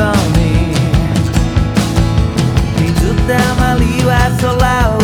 に水たまりは空を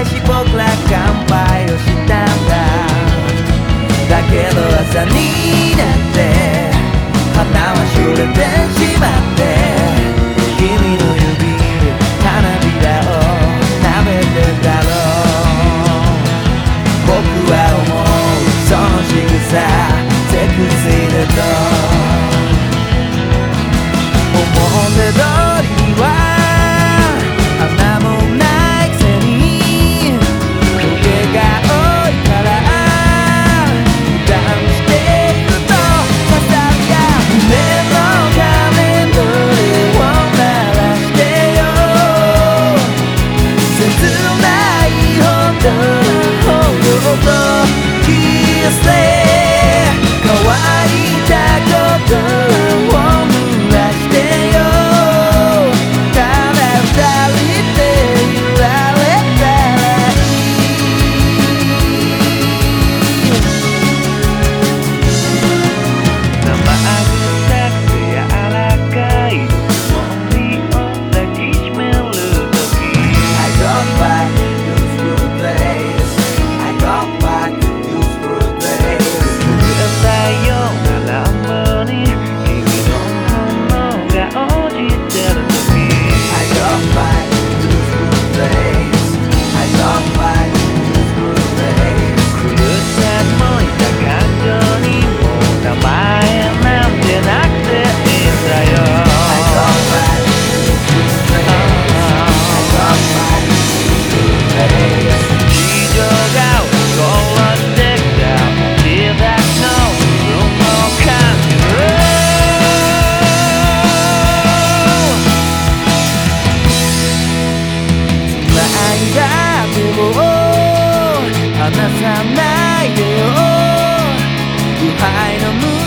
返し僕ら乾杯をしたんだだけど朝になって花はしゅれてしまって君の指花びらを舐めてたろう僕は思う。その仕草セクシーだと。じゃ手を離さないでよ。腐敗の